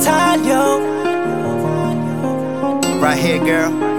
tired, yo. Right here, girl.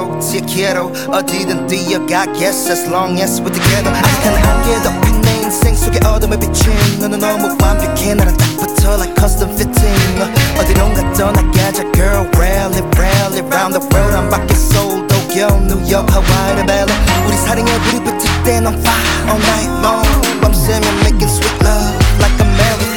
quiero, si quiero 어디든 yes as long as we're together. 아직은 한계 덮인 인생 속에 어둠에 비친 너는 너무 완벽해. 나랑 딱 붙어 like custom fitting. 어디론가 떠나가자 girl. Rally rally round the world. 안 바뀌어 서울 도쿄 뉴욕 하와이 레벨로 우리 사랑에 불이 붙을 땐 I'm fire all night long. 밤새면 making sweet love like a melody.